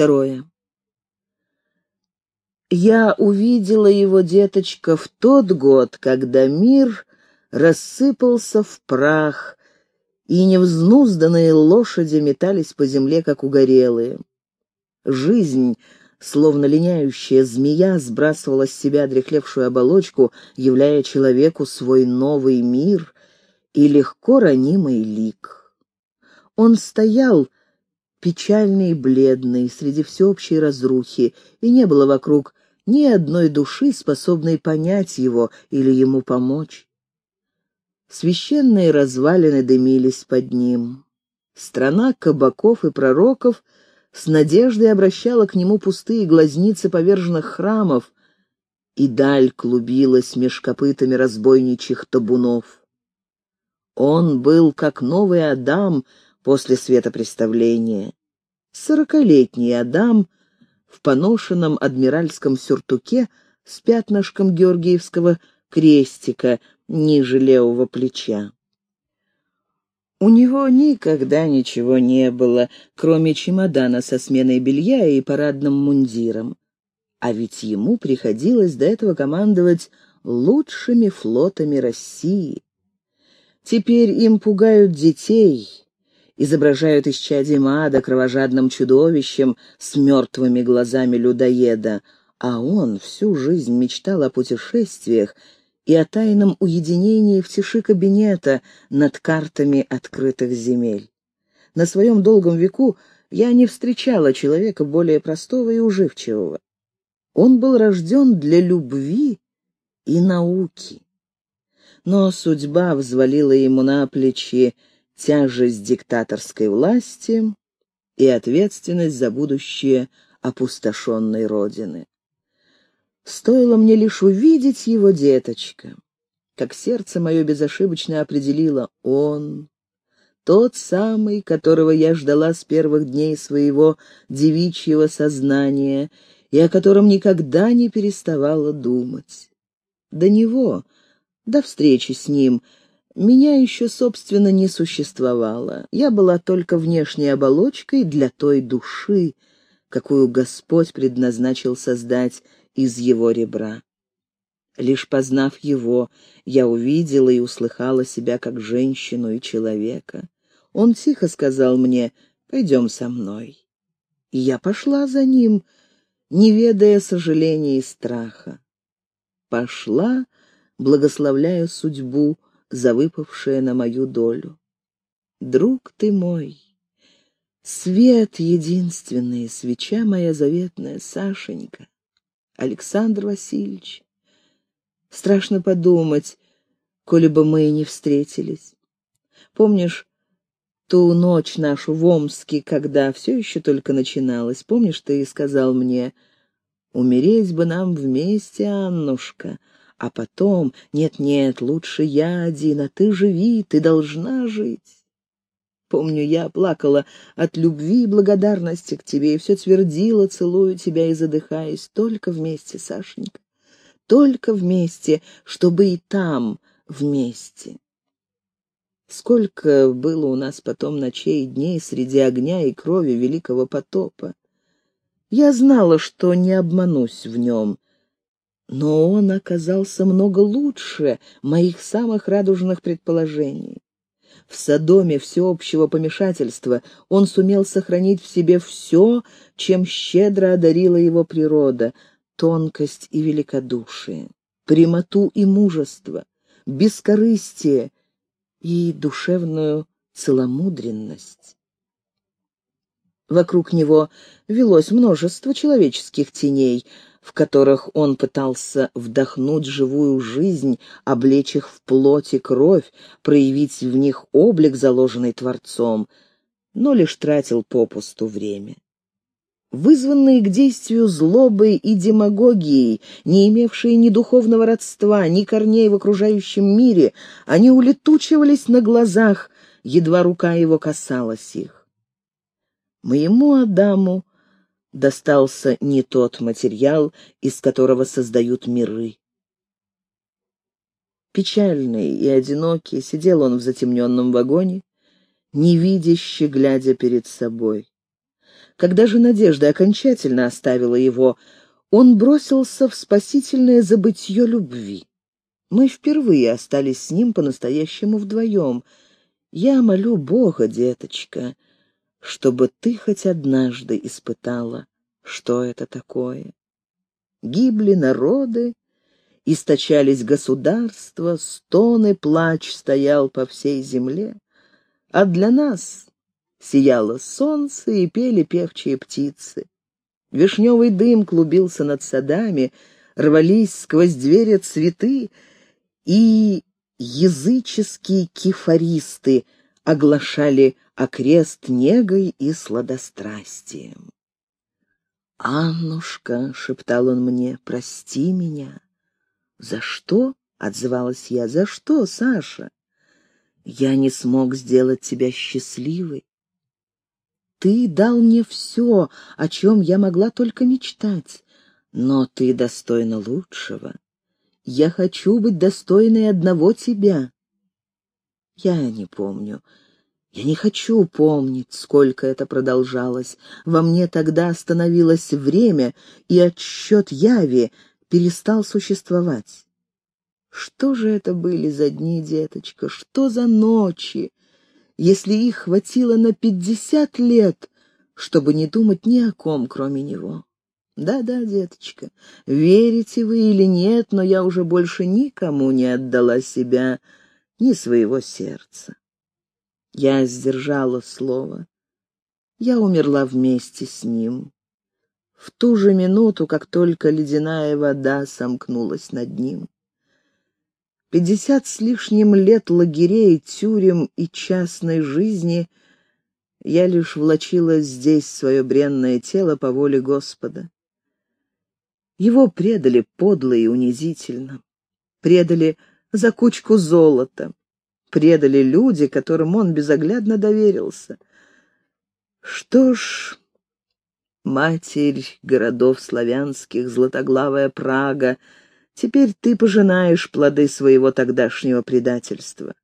Второе. Я увидела его, деточка, в тот год, когда мир рассыпался в прах, и невзнузданные лошади метались по земле, как угорелые. Жизнь, словно линяющая змея, сбрасывала с себя дряхлевшую оболочку, являя человеку свой новый мир и легко ранимый лик. Он стоял, печальный и бледный, среди всеобщей разрухи, и не было вокруг ни одной души, способной понять его или ему помочь. Священные развалины дымились под ним. Страна кабаков и пророков с надеждой обращала к нему пустые глазницы поверженных храмов, и даль клубилась меж копытами разбойничьих табунов. Он был как новый Адам после светопреставления. Сорокалетний Адам в поношенном адмиральском сюртуке с пятнышком георгиевского крестика ниже левого плеча. У него никогда ничего не было, кроме чемодана со сменой белья и парадным мундиром. А ведь ему приходилось до этого командовать лучшими флотами России. Теперь им пугают детей, изображают исчадием ада кровожадным чудовищем с мертвыми глазами людоеда, а он всю жизнь мечтал о путешествиях и о тайном уединении в тиши кабинета над картами открытых земель. На своем долгом веку я не встречала человека более простого и уживчивого. Он был рожден для любви и науки. Но судьба взвалила ему на плечи тяжесть диктаторской власти и ответственность за будущее опустошенной Родины. Стоило мне лишь увидеть его, деточка, как сердце мое безошибочно определило он, тот самый, которого я ждала с первых дней своего девичьего сознания и о котором никогда не переставала думать. До него, до встречи с ним, меня еще, собственно, не существовало. Я была только внешней оболочкой для той души, какую Господь предназначил создать из его ребра. Лишь познав его, я увидела и услыхала себя как женщину и человека. Он тихо сказал мне «Пойдем со мной». И я пошла за ним, не ведая сожаления и страха. Пошла, благословляя судьбу, за выпавшее на мою долю. Друг ты мой, свет единственный, свеча моя заветная, Сашенька. Александр Васильевич. Страшно подумать, коли бы мы и не встретились. Помнишь ту ночь нашу в Омске, когда все еще только начиналось? Помнишь, ты сказал мне, умереть бы нам вместе, Аннушка, а потом, нет-нет, лучше я один, а ты живи, ты должна жить. Помню, я плакала от любви и благодарности к тебе, и все твердила, целую тебя и задыхаясь. Только вместе, Сашенька, только вместе, чтобы и там вместе. Сколько было у нас потом ночей и дней среди огня и крови великого потопа. Я знала, что не обманусь в нем, но он оказался много лучше моих самых радужных предположений. В Содоме всеобщего помешательства он сумел сохранить в себе все, чем щедро одарила его природа — тонкость и великодушие, прямоту и мужество, бескорыстие и душевную целомудренность. Вокруг него велось множество человеческих теней — в которых он пытался вдохнуть живую жизнь, облечь их в плоть и кровь, проявить в них облик, заложенный Творцом, но лишь тратил попусту время. Вызванные к действию злобой и демагогией, не имевшие ни духовного родства, ни корней в окружающем мире, они улетучивались на глазах, едва рука его касалась их. Моему Адаму достался не тот материал, из которого создают миры. Печальный и одинокий сидел он в затемненном вагоне, невидяще глядя перед собой. Когда же надежда окончательно оставила его, он бросился в спасительное забытье любви. Мы впервые остались с ним по-настоящему вдвоем. Я молю Бога, деточка, чтобы ты хоть однажды испытала, что это такое. Гибли народы, источались государства, стоны, плач стоял по всей земле. А для нас сияло солнце и пели певчие птицы. Вишневый дым клубился над садами, рвались сквозь двери цветы, и языческие кефаристы оглашали окрест негой и сладострастием. «Аннушка», — шептал он мне, — «прости меня». «За что?» — отзывалась я. «За что, Саша?» «Я не смог сделать тебя счастливой. Ты дал мне все, о чем я могла только мечтать, но ты достойна лучшего. Я хочу быть достойной одного тебя». Я не помню. Я не хочу помнить, сколько это продолжалось. Во мне тогда остановилось время, и отсчет яви перестал существовать. Что же это были за дни, деточка, что за ночи, если их хватило на пятьдесят лет, чтобы не думать ни о ком, кроме него? Да-да, деточка, верите вы или нет, но я уже больше никому не отдала себя, ни своего сердца. Я сдержала слово. Я умерла вместе с ним в ту же минуту, как только ледяная вода сомкнулась над ним. Пятьдесят с лишним лет лагерей, тюрем и частной жизни я лишь влачила здесь свое бренное тело по воле Господа. Его предали подло и унизительно. Предали за кучку золота. Предали люди, которым он безоглядно доверился. Что ж, Матерь городов славянских, златоглавая Прага, теперь ты пожинаешь плоды своего тогдашнего предательства.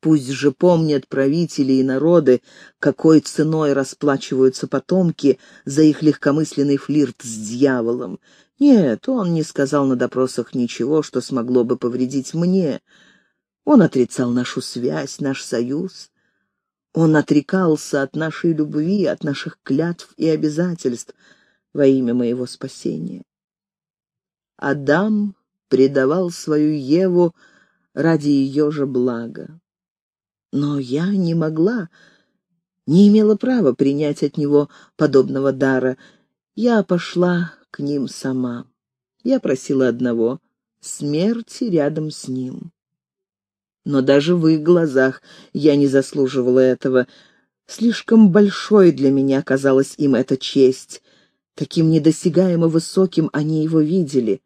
Пусть же помнят правители и народы, какой ценой расплачиваются потомки за их легкомысленный флирт с дьяволом. Нет, он не сказал на допросах ничего, что смогло бы повредить мне. Он отрицал нашу связь, наш союз. Он отрекался от нашей любви, от наших клятв и обязательств во имя моего спасения. Адам предавал свою Еву ради ее же блага. Но я не могла, не имела права принять от него подобного дара. Я пошла к ним сама. Я просила одного — смерти рядом с ним. Но даже в их глазах я не заслуживала этого. Слишком большой для меня казалась им эта честь. Таким недосягаемо высоким они его видели.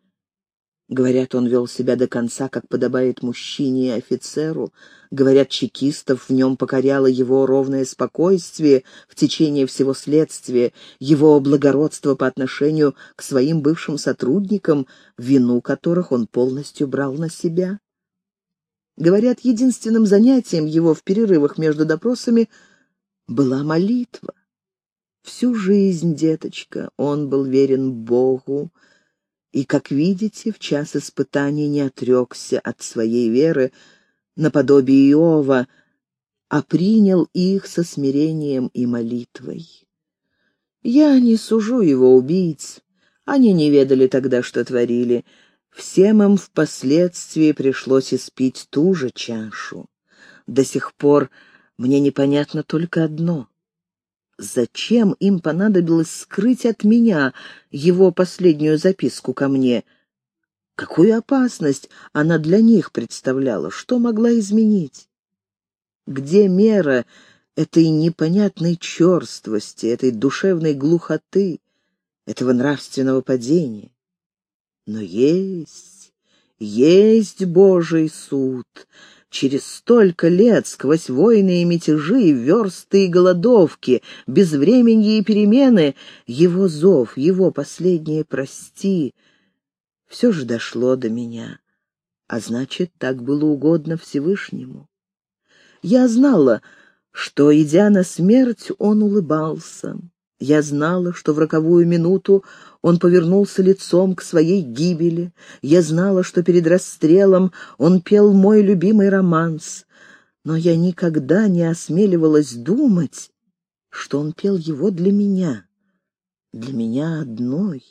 Говорят, он вел себя до конца, как подобает мужчине и офицеру. Говорят, чекистов в нем покоряло его ровное спокойствие в течение всего следствия, его благородство по отношению к своим бывшим сотрудникам, вину которых он полностью брал на себя. Говорят, единственным занятием его в перерывах между допросами была молитва. Всю жизнь, деточка, он был верен Богу, и, как видите, в час испытаний не отрекся от своей веры наподобие Иова, а принял их со смирением и молитвой. Я не сужу его убийц, они не ведали тогда, что творили, Всем им впоследствии пришлось испить ту же чашу. До сих пор мне непонятно только одно. Зачем им понадобилось скрыть от меня его последнюю записку ко мне? Какую опасность она для них представляла? Что могла изменить? Где мера этой непонятной черствости, этой душевной глухоты, этого нравственного падения? Но есть, есть Божий суд. Через столько лет, сквозь войны и мятежи, версты и голодовки, безвременье и перемены, его зов, его последнее «прости» все же дошло до меня. А значит, так было угодно Всевышнему. Я знала, что, идя на смерть, он улыбался. Я знала, что в роковую минуту он повернулся лицом к своей гибели. Я знала, что перед расстрелом он пел мой любимый романс. Но я никогда не осмеливалась думать, что он пел его для меня, для меня одной.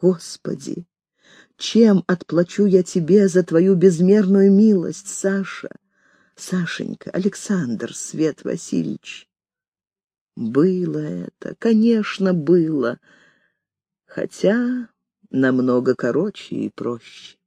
Господи, чем отплачу я тебе за твою безмерную милость, Саша? Сашенька, Александр, Свет Васильевич. Было это, конечно, было, хотя намного короче и проще.